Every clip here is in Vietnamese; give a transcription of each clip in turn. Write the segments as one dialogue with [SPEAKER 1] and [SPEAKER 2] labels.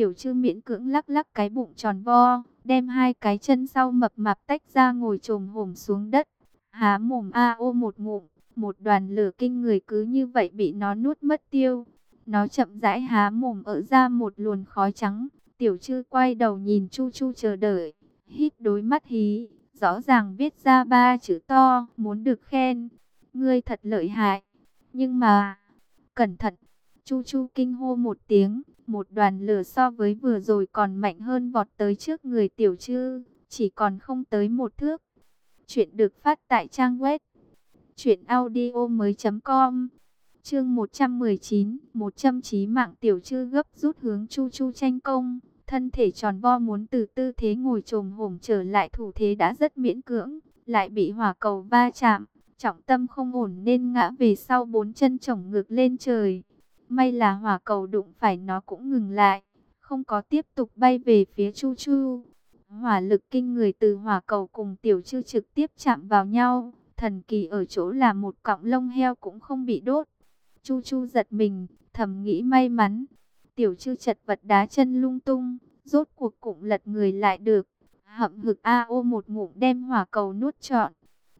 [SPEAKER 1] Tiểu chư miễn cưỡng lắc lắc cái bụng tròn vo, đem hai cái chân sau mập mạp tách ra ngồi trồm hổm xuống đất. Há mồm a ô một ngụm, một đoàn lửa kinh người cứ như vậy bị nó nuốt mất tiêu. Nó chậm rãi há mồm ở ra một luồn khói trắng. Tiểu chư quay đầu nhìn Chu Chu chờ đợi, hít đôi mắt hí, rõ ràng viết ra ba chữ to, muốn được khen. Ngươi thật lợi hại, nhưng mà, cẩn thận, Chu Chu kinh hô một tiếng, một đoàn lửa so với vừa rồi còn mạnh hơn vọt tới trước người tiểu chư, chỉ còn không tới một thước. Chuyện được phát tại trang web truyệnaudiomoi.com. Chương 119, một châm chí mạng tiểu chư gấp rút hướng Chu Chu tranh công, thân thể tròn vo muốn từ tư thế ngồi trồm hổm trở lại thủ thế đã rất miễn cưỡng, lại bị hỏa cầu va chạm, trọng tâm không ổn nên ngã về sau bốn chân chổng ngược lên trời. May là hỏa cầu đụng phải nó cũng ngừng lại, không có tiếp tục bay về phía Chu Chu. Hỏa lực kinh người từ hỏa cầu cùng tiểu chư trực tiếp chạm vào nhau. Thần kỳ ở chỗ là một cọng lông heo cũng không bị đốt. Chu Chu giật mình, thầm nghĩ may mắn. Tiểu chư chật vật đá chân lung tung, rốt cuộc cũng lật người lại được. Hậm hực A ô một ngụm đem hỏa cầu nuốt trọn.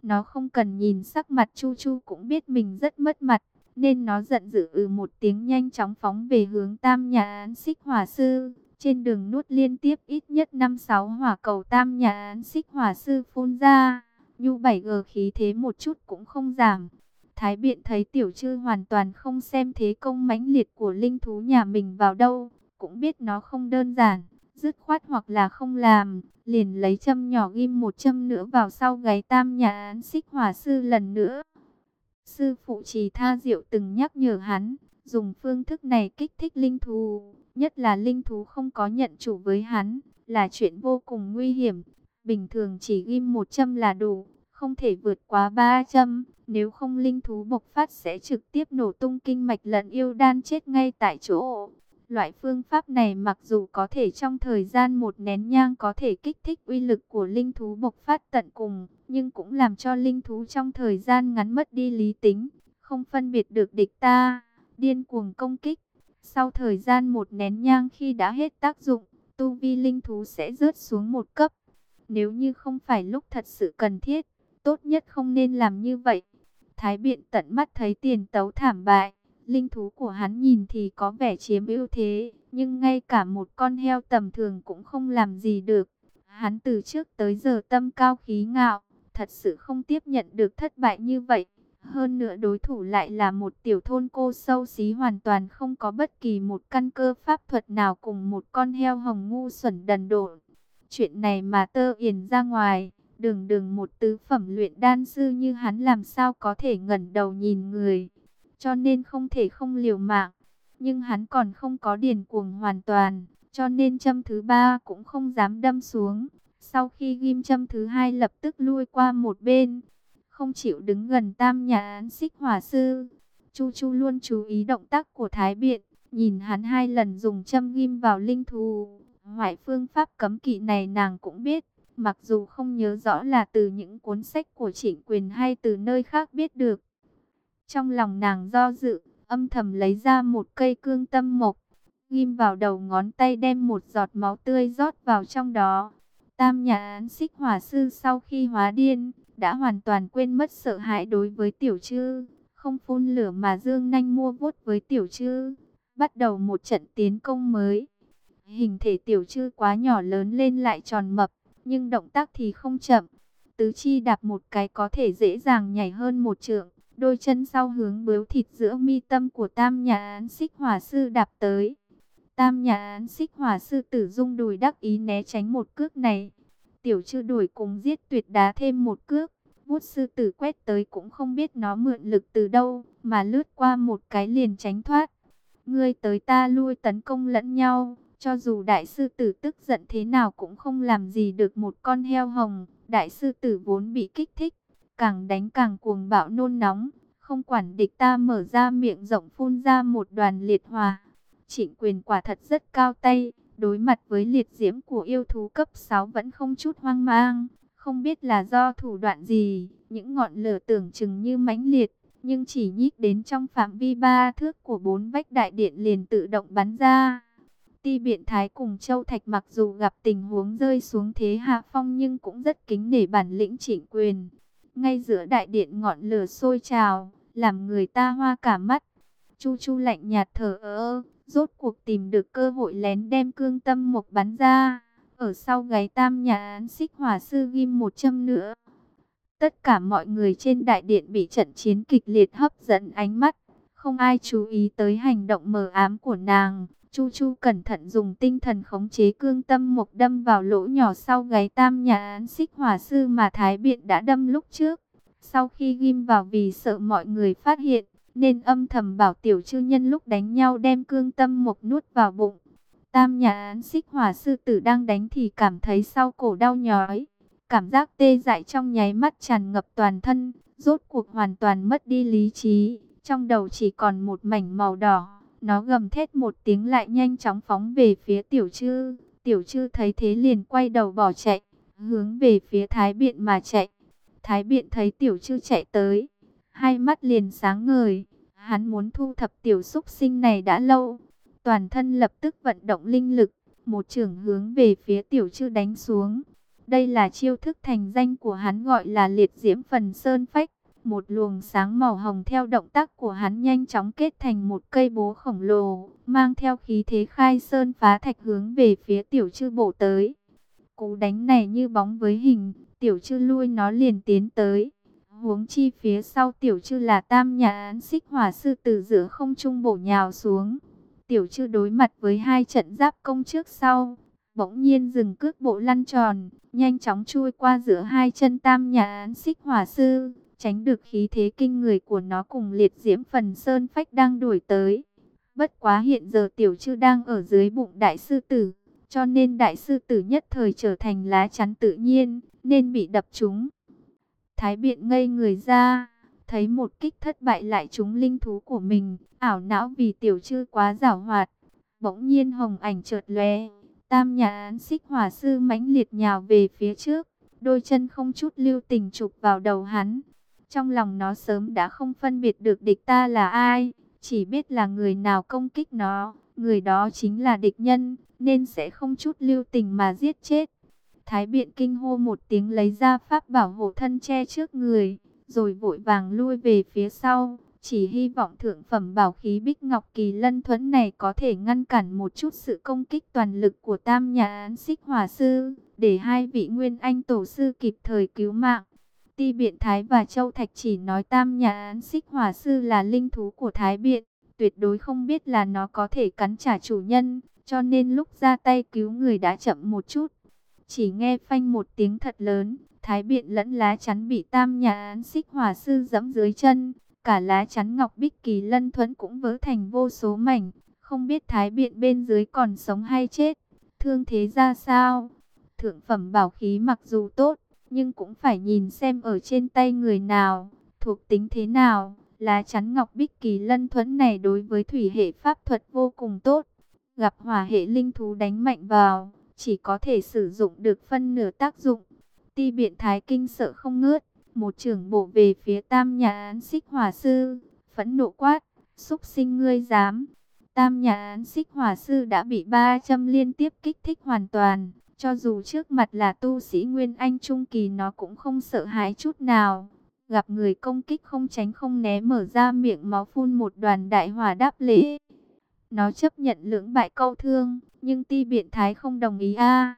[SPEAKER 1] Nó không cần nhìn sắc mặt Chu Chu cũng biết mình rất mất mặt nên nó giận dữ ừ một tiếng nhanh chóng phóng về hướng tam nhà án xích hỏa sư. Trên đường nuốt liên tiếp ít nhất 5-6 hỏa cầu tam nhà án xích hỏa sư phun ra, nhu 7G khí thế một chút cũng không giảm. Thái biện thấy tiểu trư hoàn toàn không xem thế công mãnh liệt của linh thú nhà mình vào đâu, cũng biết nó không đơn giản, dứt khoát hoặc là không làm, liền lấy châm nhỏ ghim một châm nữa vào sau gáy tam nhà án xích hỏa sư lần nữa. Sư phụ trì tha diệu từng nhắc nhở hắn, dùng phương thức này kích thích linh thú, nhất là linh thú không có nhận chủ với hắn, là chuyện vô cùng nguy hiểm. Bình thường chỉ ghim một châm là đủ, không thể vượt quá ba châm, nếu không linh thú bộc phát sẽ trực tiếp nổ tung kinh mạch lẫn yêu đan chết ngay tại chỗ. Loại phương pháp này mặc dù có thể trong thời gian một nén nhang có thể kích thích uy lực của linh thú bộc phát tận cùng, nhưng cũng làm cho linh thú trong thời gian ngắn mất đi lý tính, không phân biệt được địch ta, điên cuồng công kích. Sau thời gian một nén nhang khi đã hết tác dụng, tu vi linh thú sẽ rớt xuống một cấp. Nếu như không phải lúc thật sự cần thiết, tốt nhất không nên làm như vậy. Thái biện tận mắt thấy tiền tấu thảm bại, linh thú của hắn nhìn thì có vẻ chiếm ưu thế, nhưng ngay cả một con heo tầm thường cũng không làm gì được. Hắn từ trước tới giờ tâm cao khí ngạo, thật sự không tiếp nhận được thất bại như vậy. Hơn nữa đối thủ lại là một tiểu thôn cô sâu xí hoàn toàn không có bất kỳ một căn cơ pháp thuật nào cùng một con heo hồng ngu xuẩn đần độn. Chuyện này mà tơ yển ra ngoài, đường đường một tứ phẩm luyện đan sư như hắn làm sao có thể ngẩn đầu nhìn người. Cho nên không thể không liều mạng. Nhưng hắn còn không có điền cuồng hoàn toàn, cho nên châm thứ ba cũng không dám đâm xuống. Sau khi ghim châm thứ hai lập tức lui qua một bên, không chịu đứng gần tam nhà án xích hỏa sư. Chu Chu luôn chú ý động tác của Thái Biện, nhìn hắn hai lần dùng châm ghim vào linh thù. Ngoại phương pháp cấm kỵ này nàng cũng biết, mặc dù không nhớ rõ là từ những cuốn sách của trịnh quyền hay từ nơi khác biết được. Trong lòng nàng do dự, âm thầm lấy ra một cây cương tâm mộc, ghim vào đầu ngón tay đem một giọt máu tươi rót vào trong đó. Tam nhà án xích hỏa sư sau khi hóa điên, đã hoàn toàn quên mất sợ hãi đối với tiểu chư, không phun lửa mà dương nanh mua vuốt với tiểu chư, bắt đầu một trận tiến công mới. Hình thể tiểu chư quá nhỏ lớn lên lại tròn mập, nhưng động tác thì không chậm. Tứ chi đạp một cái có thể dễ dàng nhảy hơn một trượng, đôi chân sau hướng bướu thịt giữa mi tâm của tam nhà án xích hỏa sư đạp tới. Tam nhà án xích hỏa sư tử dung đùi đắc ý né tránh một cước này. Tiểu chư đuổi cùng giết tuyệt đá thêm một cước. Bút sư tử quét tới cũng không biết nó mượn lực từ đâu, mà lướt qua một cái liền tránh thoát. Ngươi tới ta lui tấn công lẫn nhau, cho dù đại sư tử tức giận thế nào cũng không làm gì được một con heo hồng. Đại sư tử vốn bị kích thích, càng đánh càng cuồng bạo nôn nóng, không quản địch ta mở ra miệng rộng phun ra một đoàn liệt hòa. Trịnh quyền quả thật rất cao tay, đối mặt với liệt diễm của yêu thú cấp 6 vẫn không chút hoang mang. Không biết là do thủ đoạn gì, những ngọn lửa tưởng chừng như mãnh liệt, nhưng chỉ nhích đến trong phạm vi ba thước của bốn vách đại điện liền tự động bắn ra. Ti biện thái cùng Châu Thạch mặc dù gặp tình huống rơi xuống thế hạ phong nhưng cũng rất kính nể bản lĩnh trịnh quyền. Ngay giữa đại điện ngọn lửa sôi trào, làm người ta hoa cả mắt. Chu Chu lạnh nhạt thở ơ, rốt cuộc tìm được cơ hội lén đem cương tâm một bắn ra. Ở sau gáy tam nhà án xích hỏa sư ghim một châm nữa. Tất cả mọi người trên đại điện bị trận chiến kịch liệt hấp dẫn ánh mắt. Không ai chú ý tới hành động mờ ám của nàng. Chu Chu cẩn thận dùng tinh thần khống chế cương tâm một đâm vào lỗ nhỏ sau gáy tam nhà án xích hỏa sư mà Thái Biện đã đâm lúc trước. Sau khi ghim vào vì sợ mọi người phát hiện, nên âm thầm bảo tiểu chư nhân lúc đánh nhau đem cương tâm một nuốt vào bụng. Tam nhà án xích hỏa sư tử đang đánh thì cảm thấy sau cổ đau nhói. Cảm giác tê dại trong nháy mắt tràn ngập toàn thân, rốt cuộc hoàn toàn mất đi lý trí. Trong đầu chỉ còn một mảnh màu đỏ. Nó gầm thét một tiếng lại nhanh chóng phóng về phía tiểu chư. Tiểu chư thấy thế liền quay đầu bỏ chạy, hướng về phía thái biện mà chạy. Thái biện thấy tiểu chư chạy tới, hai mắt liền sáng ngời. Hắn muốn thu thập tiểu xúc sinh này đã lâu. Toàn thân lập tức vận động linh lực, một trường hướng về phía tiểu chư đánh xuống. Đây là chiêu thức thành danh của hắn gọi là liệt diễm phần sơn phách. Một luồng sáng màu hồng theo động tác của hắn nhanh chóng kết thành một cây bố khổng lồ, mang theo khí thế khai sơn phá thạch hướng về phía tiểu chư bổ tới. Cú đánh này như bóng với hình, tiểu chư lui nó liền tiến tới. Huống chi phía sau tiểu chư là tam nhà án xích hỏa sư từ giữa không trung bổ nhào xuống. Tiểu chư đối mặt với hai trận giáp công trước sau, bỗng nhiên dừng cước bộ lăn tròn, nhanh chóng chui qua giữa hai chân tam nhà án xích hỏa sư, tránh được khí thế kinh người của nó cùng liệt diễm phần sơn phách đang đuổi tới. Bất quá hiện giờ tiểu chư đang ở dưới bụng đại sư tử, cho nên đại sư tử nhất thời trở thành lá chắn tự nhiên, nên bị đập trúng. Thái biện ngây người ra, thấy một kích thất bại lại trúng linh thú của mình, ảo não vì tiểu chư quá giảo hoạt. Bỗng nhiên hồng ảnh chợt lóe, tam nhà án xích hỏa sư mãnh liệt nhào về phía trước, đôi chân không chút lưu tình chụp vào đầu hắn. Trong lòng nó sớm đã không phân biệt được địch ta là ai, chỉ biết là người nào công kích nó, người đó chính là địch nhân, nên sẽ không chút lưu tình mà giết chết. Thái biện kinh hô một tiếng lấy ra pháp bảo hộ thân che trước người, rồi vội vàng lui về phía sau. Chỉ hy vọng thượng phẩm bảo khí Bích Ngọc Kỳ Lân Thuẫn này có thể ngăn cản một chút sự công kích toàn lực của tam nhà án xích hỏa sư, để hai vị nguyên anh tổ sư kịp thời cứu mạng. Ti Biện Thái và Châu Thạch chỉ nói tam nhà án xích hỏa sư là linh thú của Thái Biện, tuyệt đối không biết là nó có thể cắn trả chủ nhân, cho nên lúc ra tay cứu người đã chậm một chút. Chỉ nghe phanh một tiếng thật lớn, Thái Biện lẫn lá chắn bị tam nhà án xích hỏa sư dẫm dưới chân, cả lá chắn ngọc bích kỳ lân thuẫn cũng vỡ thành vô số mảnh, không biết Thái Biện bên dưới còn sống hay chết, thương thế ra sao. Thượng phẩm bảo khí mặc dù tốt, nhưng cũng phải nhìn xem ở trên tay người nào, thuộc tính thế nào. Lá chắn ngọc bích kỳ lân thuẫn này đối với thủy hệ pháp thuật vô cùng tốt, gặp hỏa hệ linh thú đánh mạnh vào, chỉ có thể sử dụng được phân nửa tác dụng. Ti biện thái kinh sợ không ngớt, một trưởng bộ về phía tam nhà án xích hỏa sư, phẫn nộ quát, xúc sinh ngươi dám. Tam nhà án xích hỏa sư đã bị ba châm liên tiếp kích thích hoàn toàn, cho dù trước mặt là tu sĩ Nguyên Anh Trung Kỳ nó cũng không sợ hãi chút nào. Gặp người công kích không tránh không né mở ra miệng máu phun một đoàn đại hỏa đáp lễ. Nó chấp nhận lưỡng bại câu thương, nhưng ti biện thái không đồng ý a.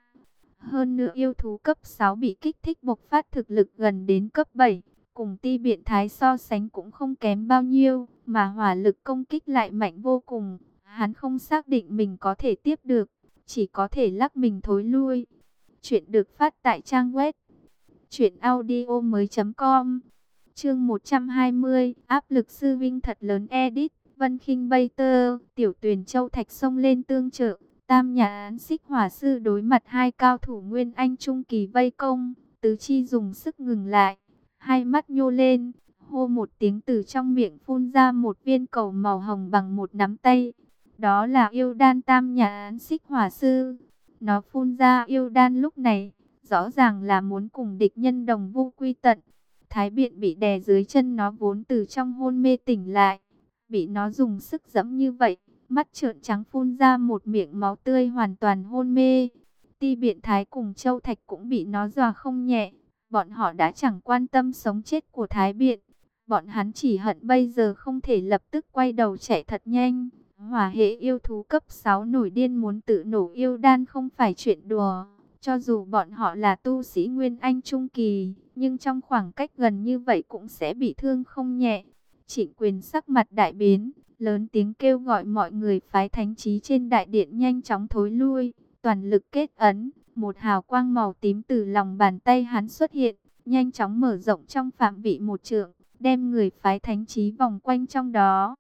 [SPEAKER 1] Hơn nữa yêu thú cấp 6 bị kích thích bộc phát thực lực gần đến cấp 7, cùng ti biện thái so sánh cũng không kém bao nhiêu, mà hỏa lực công kích lại mạnh vô cùng. Hắn không xác định mình có thể tiếp được, chỉ có thể lắc mình thối lui. Chuyện được phát tại trang web chuyện audio mới com Chương 120, áp lực sư vinh thật lớn edit. Vân Kinh Bay Tơ, Tiểu Tuyền Châu Thạch sông lên tương trợ, Tam nhà án xích hỏa sư đối mặt hai cao thủ Nguyên Anh Trung Kỳ vây công, tứ chi dùng sức ngừng lại, hai mắt nhô lên, hô một tiếng từ trong miệng phun ra một viên cầu màu hồng bằng một nắm tay. Đó là yêu đan tam nhà án xích hỏa sư. Nó phun ra yêu đan lúc này, rõ ràng là muốn cùng địch nhân đồng vu quy tận. Thái biện bị đè dưới chân nó vốn từ trong hôn mê tỉnh lại. Bị nó dùng sức dẫm như vậy, mắt trợn trắng phun ra một miệng máu tươi hoàn toàn hôn mê. Ti biện thái cùng Châu Thạch cũng bị nó dọa không nhẹ. Bọn họ đã chẳng quan tâm sống chết của Thái Biện. Bọn hắn chỉ hận bây giờ không thể lập tức quay đầu chạy thật nhanh. Hỏa hệ yêu thú cấp 6 nổi điên muốn tự nổ yêu đan không phải chuyện đùa. Cho dù bọn họ là tu sĩ Nguyên Anh Trung Kỳ, nhưng trong khoảng cách gần như vậy cũng sẽ bị thương không nhẹ. Trịnh quyền sắc mặt đại biến, lớn tiếng kêu gọi mọi người phái thánh trí trên đại điện nhanh chóng thối lui, toàn lực kết ấn. Một hào quang màu tím từ lòng bàn tay hắn xuất hiện, nhanh chóng mở rộng trong phạm vị một trượng, đem người phái thánh trí vòng quanh trong đó.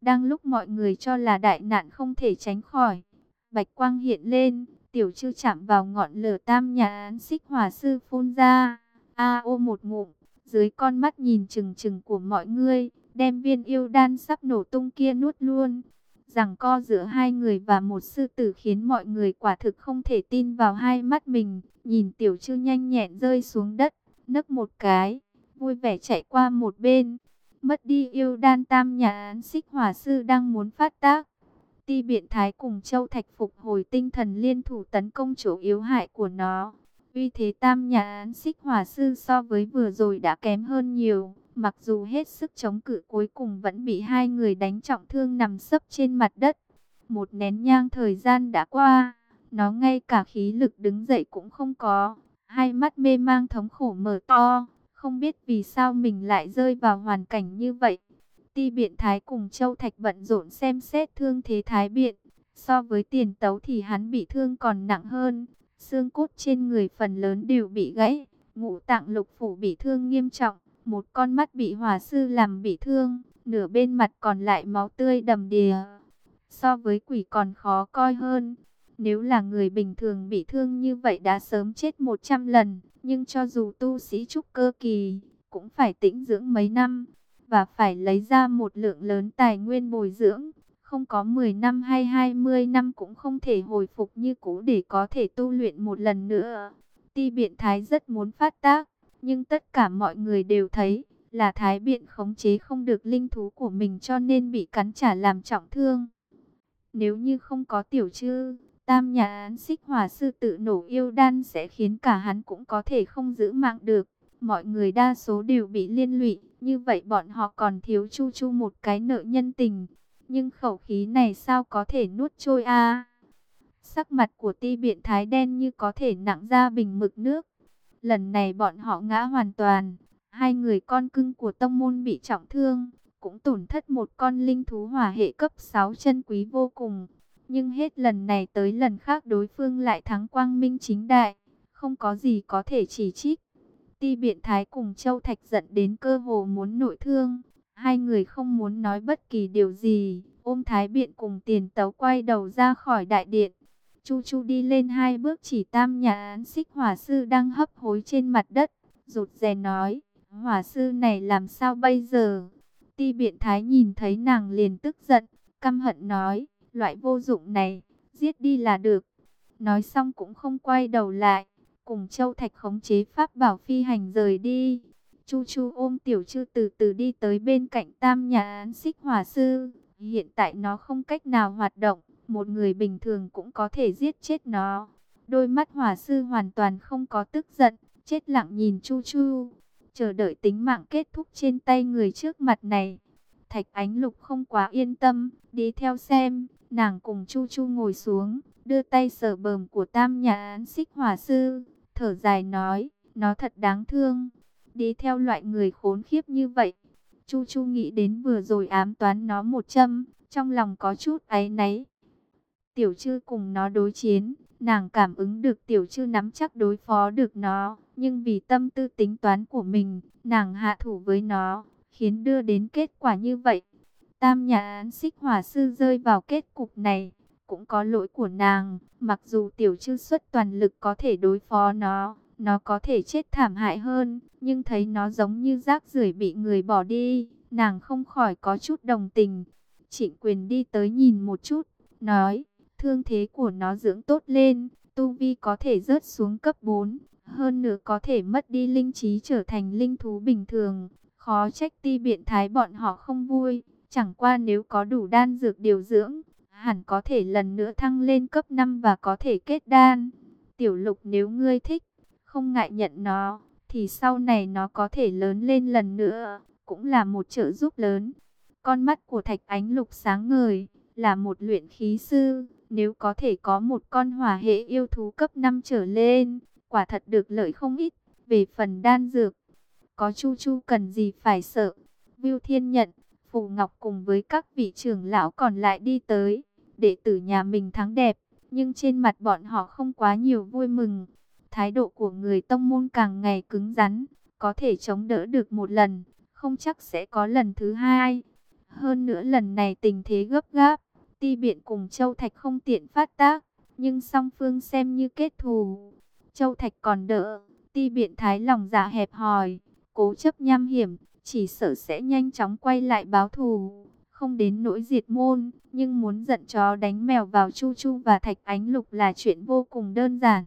[SPEAKER 1] Đang lúc mọi người cho là đại nạn không thể tránh khỏi, bạch quang hiện lên, tiểu chư chạm vào ngọn lửa tam nhà án xích hỏa sư phun ra, a ô một ngụm, dưới con mắt nhìn chừng chừng của mọi người, đem viên yêu đan sắp nổ tung kia nuốt luôn. Rằng co giữa hai người và một sư tử khiến mọi người quả thực không thể tin vào hai mắt mình. Nhìn tiểu chư nhanh nhẹn rơi xuống đất, nấc một cái, vui vẻ chạy qua một bên. Mất đi yêu đan tam nhà án xích hỏa sư đang muốn phát tác. Ti biện thái cùng châu thạch phục hồi tinh thần liên thủ tấn công chỗ yếu hại của nó. Uy thế tam nhà án xích hỏa sư so với vừa rồi đã kém hơn nhiều. Mặc dù hết sức chống cự cuối cùng vẫn bị hai người đánh trọng thương nằm sấp trên mặt đất. Một nén nhang thời gian đã qua, nó ngay cả khí lực đứng dậy cũng không có. Hai mắt mê mang thống khổ mở to, không biết vì sao mình lại rơi vào hoàn cảnh như vậy. Ti biện thái cùng Châu Thạch bận rộn xem xét thương thế thái biện. So với tiền tấu thì hắn bị thương còn nặng hơn. Xương cốt trên người phần lớn đều bị gãy. Ngũ tạng lục phủ bị thương nghiêm trọng. Một con mắt bị hỏa sư làm bị thương, nửa bên mặt còn lại máu tươi đầm đìa. So với quỷ còn khó coi hơn. Nếu là người bình thường bị thương như vậy đã sớm chết 100 lần, nhưng cho dù tu sĩ trúc cơ kỳ, cũng phải tĩnh dưỡng mấy năm, và phải lấy ra một lượng lớn tài nguyên bồi dưỡng. Không có 10 năm hay 20 năm cũng không thể hồi phục như cũ để có thể tu luyện một lần nữa. Ti biện thái rất muốn phát tác, nhưng tất cả mọi người đều thấy là Thái Biện khống chế không được linh thú của mình cho nên bị cắn trả làm trọng thương. Nếu như không có tiểu chư, tam nhà án xích hỏa sư tự nổ yêu đan sẽ khiến cả hắn cũng có thể không giữ mạng được. Mọi người đa số đều bị liên lụy, như vậy bọn họ còn thiếu chu chu một cái nợ nhân tình. Nhưng khẩu khí này sao có thể nuốt trôi a Sắc mặt của ti biện thái đen như có thể nặng ra bình mực nước. Lần này bọn họ ngã hoàn toàn. Hai người con cưng của tông môn bị trọng thương. Cũng tổn thất một con linh thú hỏa hệ cấp 6 chân quý vô cùng. Nhưng hết lần này tới lần khác đối phương lại thắng quang minh chính đại. Không có gì có thể chỉ trích. Ti biện thái cùng Châu Thạch giận đến cơ hồ muốn nội thương. Hai người không muốn nói bất kỳ điều gì. Ôm thái biện cùng tiền tấu quay đầu ra khỏi đại điện. Chu Chu đi lên hai bước chỉ tam nhà án xích hỏa sư đang hấp hối trên mặt đất, rụt rè nói, hỏa sư này làm sao bây giờ? Ti biện thái nhìn thấy nàng liền tức giận, căm hận nói, loại vô dụng này, giết đi là được. Nói xong cũng không quay đầu lại, cùng Châu Thạch khống chế pháp bảo phi hành rời đi. Chu Chu ôm tiểu chư từ từ đi tới bên cạnh tam nhà án xích hỏa sư. Hiện tại nó không cách nào hoạt động, một người bình thường cũng có thể giết chết nó. Đôi mắt hỏa sư hoàn toàn không có tức giận, chết lặng nhìn Chu Chu, chờ đợi tính mạng kết thúc trên tay người trước mặt này. Thạch Ánh Lục không quá yên tâm, đi theo xem, nàng cùng Chu Chu ngồi xuống, đưa tay sờ bờm của tam nhà án xích hỏa sư, thở dài nói, nó thật đáng thương, đi theo loại người khốn khiếp như vậy. Chu Chu nghĩ đến vừa rồi ám toán nó một châm, trong lòng có chút áy náy. Tiểu chư cùng nó đối chiến, nàng cảm ứng được tiểu chư nắm chắc đối phó được nó, nhưng vì tâm tư tính toán của mình, nàng hạ thủ với nó, khiến đưa đến kết quả như vậy. Tam nhà án xích hỏa sư rơi vào kết cục này, cũng có lỗi của nàng, mặc dù tiểu chư xuất toàn lực có thể đối phó nó, nó có thể chết thảm hại hơn, nhưng thấy nó giống như rác rưởi bị người bỏ đi, nàng không khỏi có chút đồng tình. Trịnh quyền đi tới nhìn một chút, nói, thương thế của nó dưỡng tốt lên, tu vi có thể rớt xuống cấp 4, hơn nữa có thể mất đi linh trí trở thành linh thú bình thường. Khó trách ti biện thái bọn họ không vui, chẳng qua nếu có đủ đan dược điều dưỡng, hẳn có thể lần nữa thăng lên cấp 5 và có thể kết đan. Tiểu lục nếu ngươi thích, không ngại nhận nó, thì sau này nó có thể lớn lên lần nữa, cũng là một trợ giúp lớn. Con mắt của thạch ánh lục sáng ngời, là một luyện khí sư, nếu có thể có một con hỏa hệ yêu thú cấp 5 trở lên, quả thật được lợi không ít. Về phần đan dược, có Chu Chu cần gì phải sợ. Viu Thiên nhận, Phù Ngọc cùng với các vị trưởng lão còn lại đi tới. Đệ tử nhà mình thắng đẹp, nhưng trên mặt bọn họ không quá nhiều vui mừng. Thái độ của người tông môn càng ngày cứng rắn, có thể chống đỡ được một lần, không chắc sẽ có lần thứ hai. Hơn nữa lần này tình thế gấp gáp, ti biện cùng Châu Thạch không tiện phát tác, nhưng song phương xem như kết thù. Châu Thạch còn đỡ, ti biện thái lòng dạ hẹp hòi, cố chấp nham hiểm, chỉ sợ sẽ nhanh chóng quay lại báo thù. Không đến nỗi diệt môn, nhưng muốn giận chó đánh mèo vào Chu Chu và Thạch Ánh Lục là chuyện vô cùng đơn giản.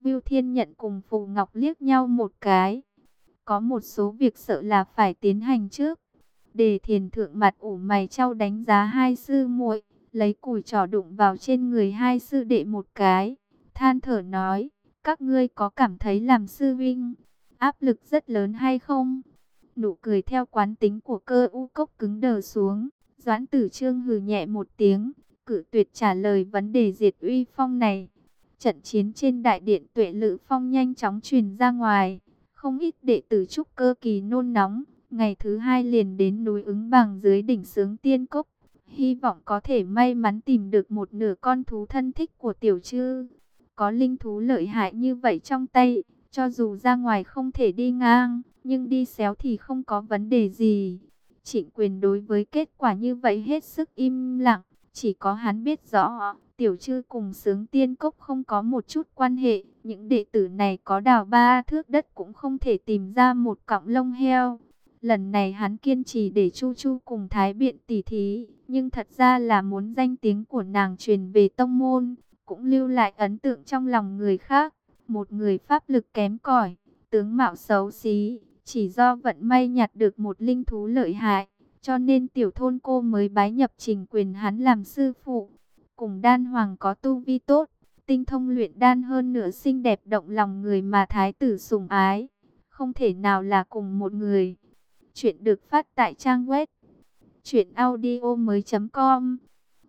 [SPEAKER 1] Viu Thiên nhận cùng Phù Ngọc liếc nhau một cái. Có một số việc sợ là phải tiến hành trước. Đề thiền thượng mặt ủ mày trao đánh giá hai sư muội, lấy củi trò đụng vào trên người hai sư đệ một cái. Than thở nói, các ngươi có cảm thấy làm sư vinh, áp lực rất lớn hay không? Nụ cười theo quán tính của cơ u cốc cứng đờ xuống. Doãn tử trương hừ nhẹ một tiếng, cử tuyệt trả lời vấn đề diệt uy phong này. Trận chiến trên đại điện tuệ lự phong nhanh chóng truyền ra ngoài. Không ít đệ tử trúc cơ kỳ nôn nóng. Ngày thứ hai liền đến núi ứng bằng dưới đỉnh sướng tiên cốc. Hy vọng có thể may mắn tìm được một nửa con thú thân thích của tiểu chư. Có linh thú lợi hại như vậy trong tay, cho dù ra ngoài không thể đi ngang, nhưng đi xéo thì không có vấn đề gì. Trịnh quyền đối với kết quả như vậy hết sức im lặng, chỉ có hắn biết rõ, tiểu trư cùng sướng tiên cốc không có một chút quan hệ. Những đệ tử này có đào ba thước đất cũng không thể tìm ra một cọng lông heo. Lần này hắn kiên trì để Chu Chu cùng Thái Biện tỉ thí, nhưng thật ra là muốn danh tiếng của nàng truyền về tông môn, cũng lưu lại ấn tượng trong lòng người khác. Một người pháp lực kém cỏi, tướng mạo xấu xí, chỉ do vận may nhặt được một linh thú lợi hại, cho nên tiểu thôn cô mới bái nhập trình quyền hắn làm sư phụ. Cùng đan hoàng có tu vi tốt, tinh thông luyện đan hơn nửa xinh đẹp động lòng người mà thái tử sùng ái. Không thể nào là cùng một người. Chuyện được phát tại trang web truyệnaudiomoi.com.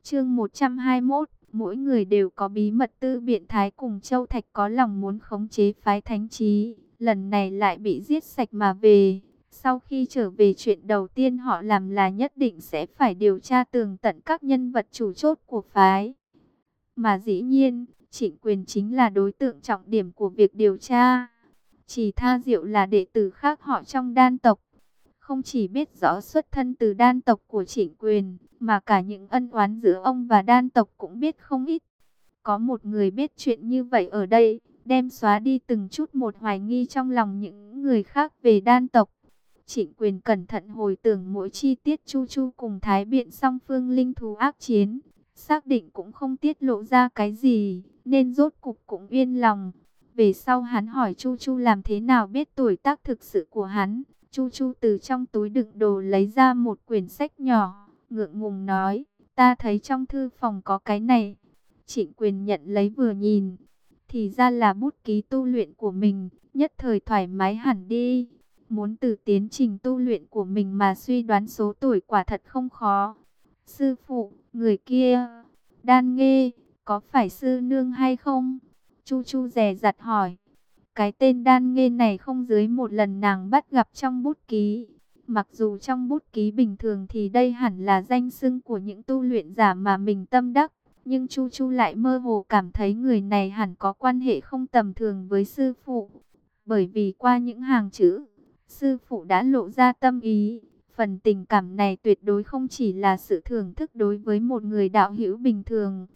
[SPEAKER 1] Chương 121 Mỗi người đều có bí mật tư biện thái cùng Châu Thạch có lòng muốn khống chế phái thánh trí, lần này lại bị giết sạch mà về. Sau khi trở về chuyện đầu tiên họ làm là nhất định sẽ phải điều tra tường tận các nhân vật chủ chốt của phái. Mà dĩ nhiên, trịnh quyền chính là đối tượng trọng điểm của việc điều tra. Chỉ tha diệu là đệ tử khác họ trong đan tộc. Không chỉ biết rõ xuất thân từ đan tộc của trịnh quyền, mà cả những ân oán giữa ông và đan tộc cũng biết không ít. Có một người biết chuyện như vậy ở đây, đem xóa đi từng chút một hoài nghi trong lòng những người khác về đan tộc. Trịnh quyền cẩn thận hồi tưởng mỗi chi tiết chu chu cùng thái biện song phương linh thú ác chiến, xác định cũng không tiết lộ ra cái gì, nên rốt cục cũng yên lòng. Về sau hắn hỏi Chu Chu làm thế nào biết tuổi tác thực sự của hắn. Chu Chu từ trong túi đựng đồ lấy ra một quyển sách nhỏ, ngượng ngùng nói, ta thấy trong thư phòng có cái này. Trịnh quyền nhận lấy vừa nhìn, thì ra là bút ký tu luyện của mình, nhất thời thoải mái hẳn đi. Muốn từ tiến trình tu luyện của mình mà suy đoán số tuổi quả thật không khó. Sư phụ, người kia, đan nghê, có phải sư nương hay không? Chu Chu rè rặt hỏi. Cái tên đan nghê này không dưới một lần nàng bắt gặp trong bút ký. Mặc dù trong bút ký bình thường thì đây hẳn là danh xưng của những tu luyện giả mà mình tâm đắc. Nhưng Chu Chu lại mơ hồ cảm thấy người này hẳn có quan hệ không tầm thường với sư phụ. Bởi vì qua những hàng chữ, sư phụ đã lộ ra tâm ý. Phần tình cảm này tuyệt đối không chỉ là sự thưởng thức đối với một người đạo hữu bình thường.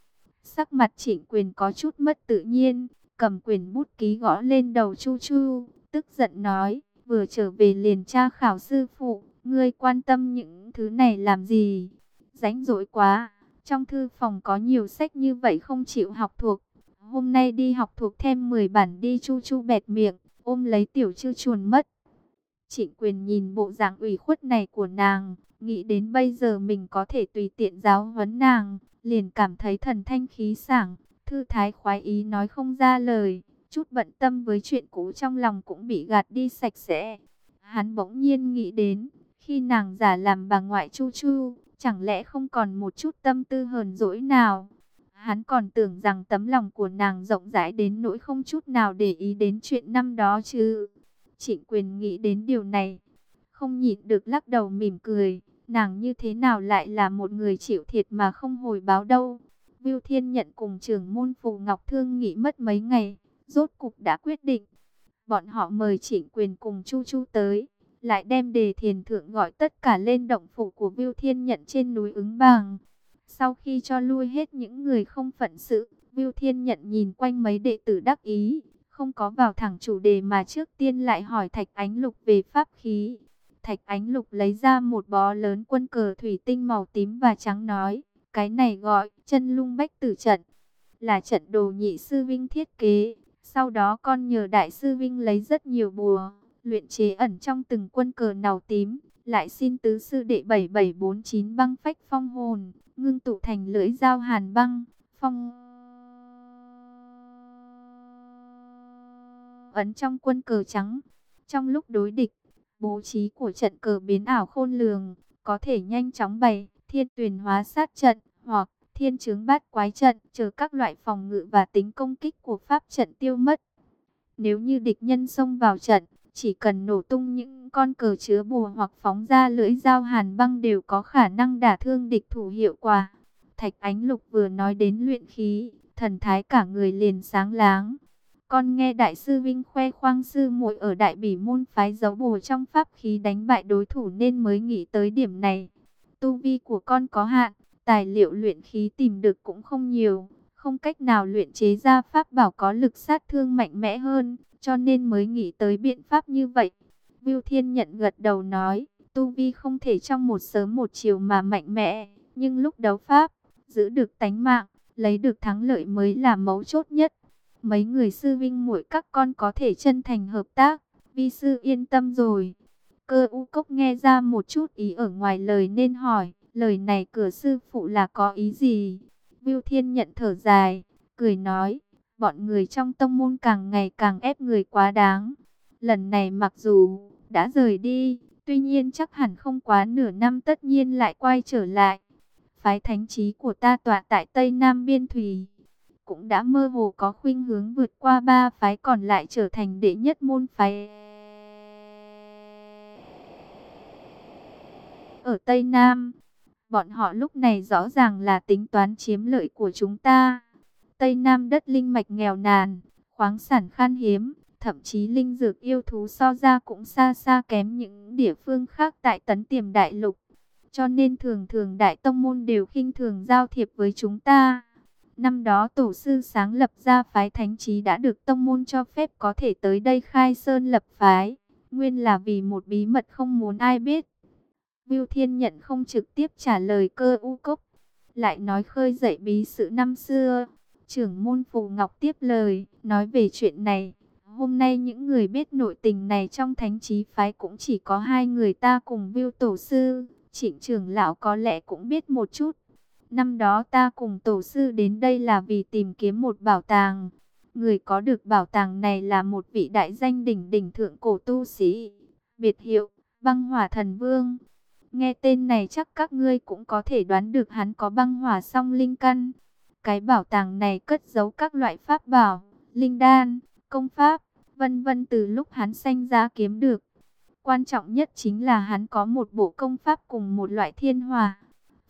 [SPEAKER 1] Sắc mặt trịnh quyền có chút mất tự nhiên, cầm quyền bút ký gõ lên đầu Chu Chu, tức giận nói, vừa trở về liền tra khảo sư phụ, ngươi quan tâm những thứ này làm gì? Ránh rỗi quá, trong thư phòng có nhiều sách như vậy không chịu học thuộc. Hôm nay đi học thuộc thêm 10 bản đi Chu Chu bẹt miệng, ôm lấy tiểu chư chuồn mất. Trịnh quyền nhìn bộ dạng ủy khuất này của nàng, nghĩ đến bây giờ mình có thể tùy tiện giáo huấn nàng, liền cảm thấy thần thanh khí sảng, thư thái khoái ý nói không ra lời, chút bận tâm với chuyện cũ trong lòng cũng bị gạt đi sạch sẽ. Hắn bỗng nhiên nghĩ đến, khi nàng giả làm bà ngoại Chu Chu, chẳng lẽ không còn một chút tâm tư hờn dỗi nào. Hắn còn tưởng rằng tấm lòng của nàng rộng rãi đến nỗi không chút nào để ý đến chuyện năm đó chứ. Trịnh quyền nghĩ đến điều này, không nhịn được lắc đầu mỉm cười. Nàng như thế nào lại là một người chịu thiệt mà không hồi báo đâu. Viu Thiên nhận cùng trưởng môn Phù Ngọc Thương nghỉ mất mấy ngày, rốt cục đã quyết định. Bọn họ mời trịnh quyền cùng Chu Chu tới, lại đem đề thiền thượng gọi tất cả lên động phủ của Viu Thiên nhận trên núi ứng bàng. Sau khi cho lui hết những người không phận sự, Viu Thiên nhận nhìn quanh mấy đệ tử đắc ý, không có vào thẳng chủ đề mà trước tiên lại hỏi Thạch Ánh Lục về pháp khí. Thạch Ánh Lục lấy ra một bó lớn quân cờ thủy tinh màu tím và trắng nói, cái này gọi chân lung bách tử trận, là trận đồ nhị sư vinh thiết kế. Sau đó con nhờ đại sư vinh lấy rất nhiều bùa, luyện chế ẩn trong từng quân cờ nào tím, lại xin tứ sư đệ 7749 băng phách phong hồn, ngưng tụ thành lưỡi dao hàn băng, phong ấn trong quân cờ trắng. Trong lúc đối địch, bố trí của trận cờ biến ảo khôn lường, có thể nhanh chóng bày thiên tuyển hóa sát trận hoặc thiên chướng bát quái trận, chờ các loại phòng ngự và tính công kích của pháp trận tiêu mất. Nếu như địch nhân xông vào trận, chỉ cần nổ tung những con cờ chứa bùa hoặc phóng ra lưỡi dao hàn băng đều có khả năng đả thương địch thủ hiệu quả. Thạch Ánh Lục vừa nói đến luyện khí, thần thái cả người liền sáng láng. Con nghe đại sư Vinh khoe khoang sư muội ở đại bỉ môn phái giấu bùa trong pháp khí đánh bại đối thủ nên mới nghĩ tới điểm này. Tu vi của con có hạn, tài liệu luyện khí tìm được cũng không nhiều, không cách nào luyện chế ra pháp bảo có lực sát thương mạnh mẽ hơn, cho nên mới nghĩ tới biện pháp như vậy. Viu Thiên nhận gật đầu nói, Tu Vi không thể trong một sớm một chiều mà mạnh mẽ, nhưng lúc đấu pháp, giữ được tánh mạng, lấy được thắng lợi mới là mấu chốt nhất. Mấy người sư vinh muội các con có thể chân thành hợp tác, vi sư yên tâm rồi. Cơ u cốc nghe ra một chút ý ở ngoài lời nên hỏi, lời này cửa sư phụ là có ý gì? Viu Thiên nhận thở dài, cười nói, bọn người trong tông môn càng ngày càng ép người quá đáng. Lần này mặc dù đã rời đi, tuy nhiên chắc hẳn không quá nửa năm tất nhiên lại quay trở lại. Phái thánh trí của ta tọa tại Tây Nam Biên Thủy, cũng đã mơ hồ có khuynh hướng vượt qua ba phái còn lại trở thành đệ nhất môn phái. Ở Tây Nam, bọn họ lúc này rõ ràng là tính toán chiếm lợi của chúng ta. Tây Nam đất linh mạch nghèo nàn, khoáng sản khan hiếm, thậm chí linh dược yêu thú so ra cũng xa xa kém những địa phương khác tại tấn tiềm đại lục. Cho nên thường thường đại tông môn đều khinh thường giao thiệp với chúng ta. Năm đó tổ sư sáng lập ra phái thánh trí đã được tông môn cho phép có thể tới đây khai sơn lập phái. Nguyên là vì một bí mật không muốn ai biết. Viu Thiên nhận không trực tiếp trả lời cơ u cốc. Lại nói khơi dậy bí sự năm xưa. Trưởng môn Phù Ngọc tiếp lời, nói về chuyện này. Hôm nay những người biết nội tình này trong thánh trí phái cũng chỉ có hai người ta cùng Viu Tổ Sư. Trịnh trưởng lão có lẽ cũng biết một chút. Năm đó ta cùng Tổ Sư đến đây là vì tìm kiếm một bảo tàng. Người có được bảo tàng này là một vị đại danh đỉnh đỉnh thượng cổ tu sĩ. Biệt hiệu, băng hỏa thần vương. Nghe tên này chắc các ngươi cũng có thể đoán được hắn có băng hỏa song linh căn. Cái bảo tàng này cất giấu các loại pháp bảo, linh đan, công pháp, vân vân từ lúc hắn sanh ra kiếm được. Quan trọng nhất chính là hắn có một bộ công pháp cùng một loại thiên hòa.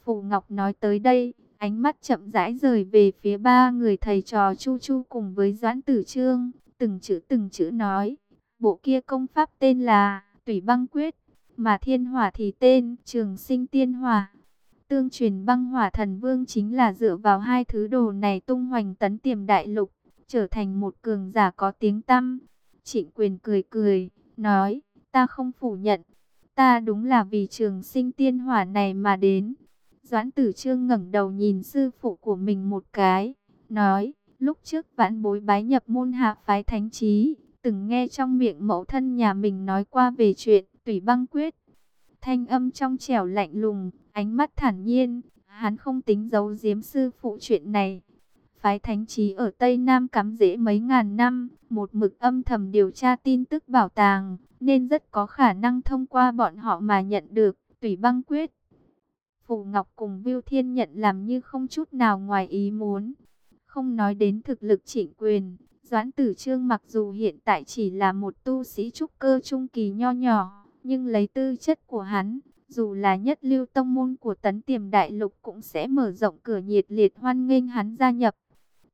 [SPEAKER 1] Phù Ngọc nói tới đây, ánh mắt chậm rãi rời về phía ba người thầy trò Chu Chu cùng với Doãn Tử Trương, từng chữ từng chữ nói. Bộ kia công pháp tên là Tùy Băng Quyết, mà thiên hỏa thì tên Trường Sinh Tiên Hỏa. Tương truyền băng hỏa thần vương chính là dựa vào hai thứ đồ này tung hoành tấn tiềm đại lục, trở thành một cường giả có tiếng tăm. Trịnh quyền cười cười, nói, ta không phủ nhận, ta đúng là vì trường sinh tiên hỏa này mà đến. Doãn tử trương ngẩng đầu nhìn sư phụ của mình một cái, nói, lúc trước vãn bối bái nhập môn hạ phái thánh trí, từng nghe trong miệng mẫu thân nhà mình nói qua về chuyện tùy băng quyết. Thanh âm trong trẻo lạnh lùng, ánh mắt thản nhiên, Hắn không tính giấu giếm sư phụ chuyện này. Phái thánh trí ở Tây Nam cắm rễ mấy ngàn năm, một mực âm thầm điều tra tin tức bảo tàng, nên rất có khả năng thông qua bọn họ mà nhận được tùy băng quyết. Phù Ngọc cùng Viu Thiên nhận làm như không chút nào ngoài ý muốn. Không nói đến thực lực trịnh quyền, Doãn Tử Trương mặc dù hiện tại chỉ là một tu sĩ trúc cơ trung kỳ nho nhỏ, nhưng lấy tư chất của hắn, dù là nhất lưu tông môn của tấn tiềm đại lục cũng sẽ mở rộng cửa nhiệt liệt hoan nghênh hắn gia nhập.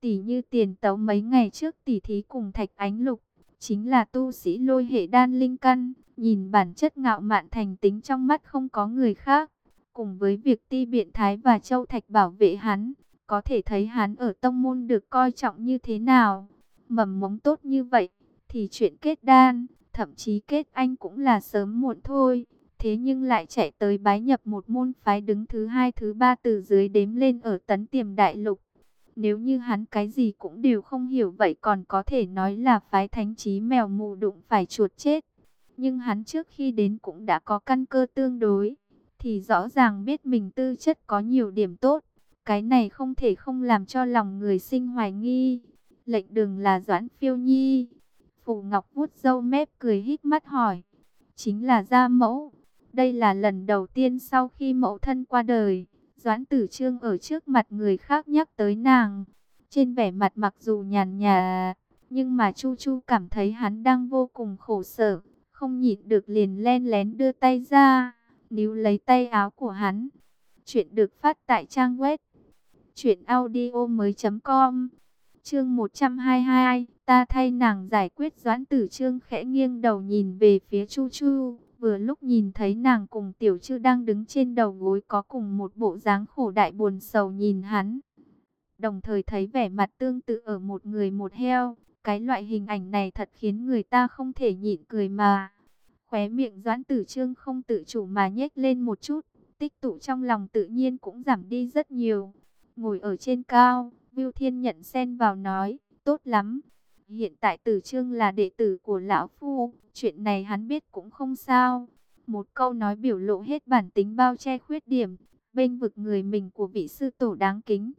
[SPEAKER 1] Tỷ như tiền tấu mấy ngày trước tỷ thí cùng Thạch Ánh Lục, chính là tu sĩ lôi hệ đan linh căn, nhìn bản chất ngạo mạn thành tính trong mắt không có người khác. Cùng với việc ti biện thái và châu Thạch bảo vệ hắn, có thể thấy hắn ở tông môn được coi trọng như thế nào. Mầm mống tốt như vậy, thì chuyện kết đan, thậm chí kết anh cũng là sớm muộn thôi. Thế nhưng lại chạy tới bái nhập một môn phái đứng thứ hai thứ ba từ dưới đếm lên ở tấn tiềm đại lục. Nếu như hắn cái gì cũng đều không hiểu vậy còn có thể nói là phái thánh trí mèo mù đụng phải chuột chết. Nhưng hắn trước khi đến cũng đã có căn cơ tương đối, thì rõ ràng biết mình tư chất có nhiều điểm tốt. Cái này không thể không làm cho lòng người sinh hoài nghi. Lệnh đường là Doãn Phiêu Nhi. Phù Ngọc vuốt râu mép cười hít mắt hỏi. Chính là gia mẫu. Đây là lần đầu tiên sau khi mẫu thân qua đời. Doãn tử trương ở trước mặt người khác nhắc tới nàng. Trên vẻ mặt mặc dù nhàn nhà, nhưng mà Chu Chu cảm thấy hắn đang vô cùng khổ sở. Không nhịn được liền len lén đưa tay ra, níu lấy tay áo của hắn. Chuyện được phát tại trang web chuyện audio mới.com Chương 122 Ta thay nàng giải quyết doãn tử trương khẽ nghiêng đầu nhìn về phía Chu Chu Vừa lúc nhìn thấy nàng cùng tiểu chư đang đứng trên đầu gối có cùng một bộ dáng khổ đại buồn sầu nhìn hắn. Đồng thời thấy vẻ mặt tương tự ở một người một heo. Cái loại hình ảnh này thật khiến người ta không thể nhịn cười mà. Khóe miệng doãn tử trương không tự chủ mà nhếch lên một chút. Tích tụ trong lòng tự nhiên cũng giảm đi rất nhiều. Ngồi ở trên cao, Viu Thiên nhận sen vào nói, tốt lắm. Hiện tại Tử Trương là đệ tử của Lão Phu, chuyện này hắn biết cũng không sao. Một câu nói biểu lộ hết bản tính bao che khuyết điểm, bên vực người mình của vị sư tổ đáng kính.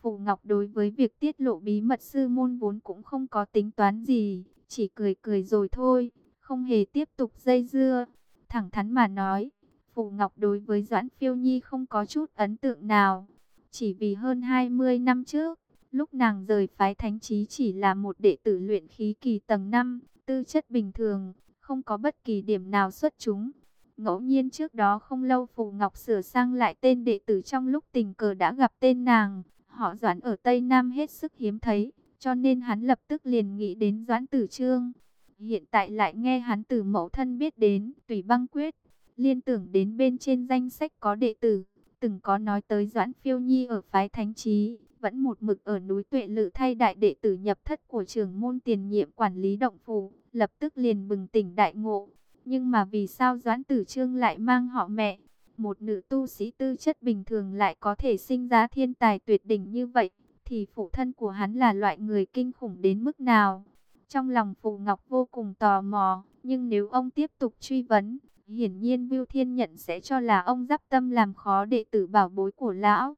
[SPEAKER 1] Phù Ngọc đối với việc tiết lộ bí mật sư môn vốn cũng không có tính toán gì, chỉ cười cười rồi thôi, không hề tiếp tục dây dưa. Thẳng thắn mà nói, Phù Ngọc đối với Doãn Phiêu Nhi không có chút ấn tượng nào. Chỉ vì hơn 20 năm trước, lúc nàng rời phái thánh trí chỉ là một đệ tử luyện khí kỳ tầng 5, tư chất bình thường, không có bất kỳ điểm nào xuất chúng. Ngẫu nhiên trước đó không lâu Phù Ngọc sửa sang lại tên đệ tử trong lúc tình cờ đã gặp tên nàng. Họ Doãn ở Tây Nam hết sức hiếm thấy, cho nên hắn lập tức liền nghĩ đến Doãn Tử Trương. Hiện tại lại nghe hắn từ mẫu thân biết đến Tùy Băng Quyết, liên tưởng đến bên trên danh sách có đệ tử từng có nói tới Doãn Phiêu Nhi ở phái Thánh Trí, vẫn một mực ở núi Tuệ Lự thay đại đệ tử nhập thất của trường môn tiền nhiệm quản lý động phủ, lập tức liền bừng tỉnh đại ngộ. Nhưng mà vì sao Doãn Tử Trương lại mang họ mẹ? Một nữ tu sĩ tư chất bình thường lại có thể sinh ra thiên tài tuyệt đỉnh như vậy, thì phụ thân của hắn là loại người kinh khủng đến mức nào? Trong lòng Phù Ngọc vô cùng tò mò, nhưng nếu ông tiếp tục truy vấn, Hiển nhiên Viu Thiên Nhận sẽ cho là ông dắp tâm làm khó đệ tử bảo bối của lão.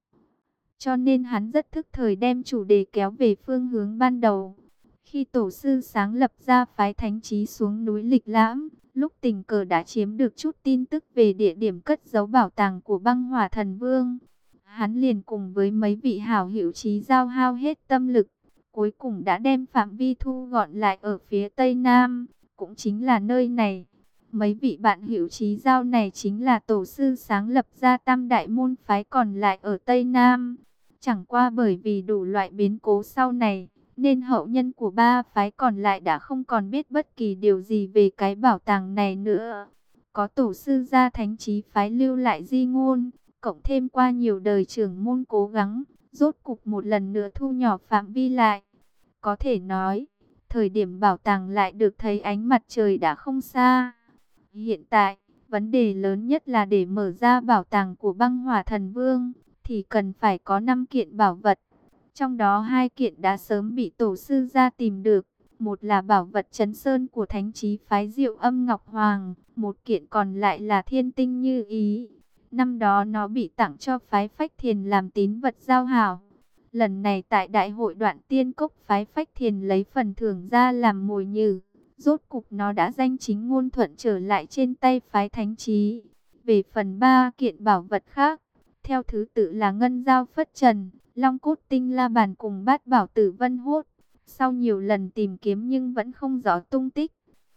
[SPEAKER 1] Cho nên hắn rất thức thời đem chủ đề kéo về phương hướng ban đầu. Khi tổ sư sáng lập ra phái thánh trí xuống núi lịch lãm, lúc tình cờ đã chiếm được chút tin tức về địa điểm cất giấu bảo tàng của băng hỏa thần vương. Hắn liền cùng với mấy vị hảo hiệu trí giao hao hết tâm lực, cuối cùng đã đem phạm vi thu gọn lại ở phía tây nam, cũng chính là nơi này. Mấy vị bạn hữu trí giao này chính là tổ sư sáng lập ra tam đại môn phái còn lại ở Tây Nam. Chẳng qua bởi vì đủ loại biến cố sau này, nên hậu nhân của ba phái còn lại đã không còn biết bất kỳ điều gì về cái bảo tàng này nữa. Có tổ sư gia thánh trí phái lưu lại di ngôn, cộng thêm qua nhiều đời trưởng môn cố gắng, rốt cục một lần nữa thu nhỏ phạm vi lại. Có thể nói, thời điểm bảo tàng lại được thấy ánh mặt trời đã không xa. Hiện tại, vấn đề lớn nhất là để mở ra bảo tàng của băng hỏa thần vương, thì cần phải có 5 kiện bảo vật. Trong đó hai kiện đã sớm bị tổ sư ra tìm được. Một là bảo vật chấn sơn của thánh trí phái diệu âm Ngọc Hoàng, một kiện còn lại là thiên tinh như ý. Năm đó nó bị tặng cho phái phách thiền làm tín vật giao hảo. Lần này tại đại hội đoạn tiên cốc phái phách thiền lấy phần thưởng ra làm mồi nhử. Rốt cục nó đã danh chính ngôn thuận trở lại trên tay phái thánh trí. Về phần ba kiện bảo vật khác, theo thứ tự là ngân giao phất trần, long cốt tinh la bàn cùng bát bảo tử vân hốt. Sau nhiều lần tìm kiếm nhưng vẫn không rõ tung tích.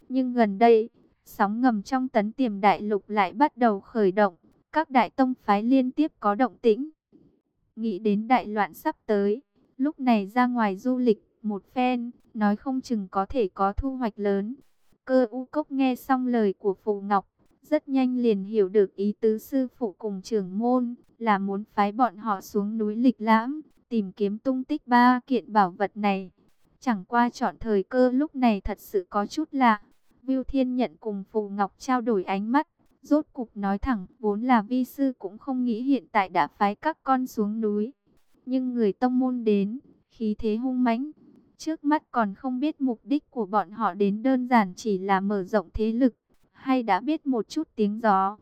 [SPEAKER 1] Nhưng gần đây, sóng ngầm trong tấn tiềm đại lục lại bắt đầu khởi động. Các đại tông phái liên tiếp có động tĩnh. Nghĩ đến đại loạn sắp tới, lúc này ra ngoài du lịch một phen, nói không chừng có thể có thu hoạch lớn. Cơ u cốc nghe xong lời của Phù Ngọc, rất nhanh liền hiểu được ý tứ sư phụ cùng trưởng môn, là muốn phái bọn họ xuống núi lịch lãm, tìm kiếm tung tích ba kiện bảo vật này. Chẳng qua chọn thời cơ lúc này thật sự có chút lạ. Viu Thiên nhận cùng Phù Ngọc trao đổi ánh mắt, rốt cục nói thẳng, vốn là vi sư cũng không nghĩ hiện tại đã phái các con xuống núi. Nhưng người tông môn đến, khí thế hung mãnh, trước mắt còn không biết mục đích của bọn họ đến đơn giản chỉ là mở rộng thế lực, hay đã biết một chút tiếng gió.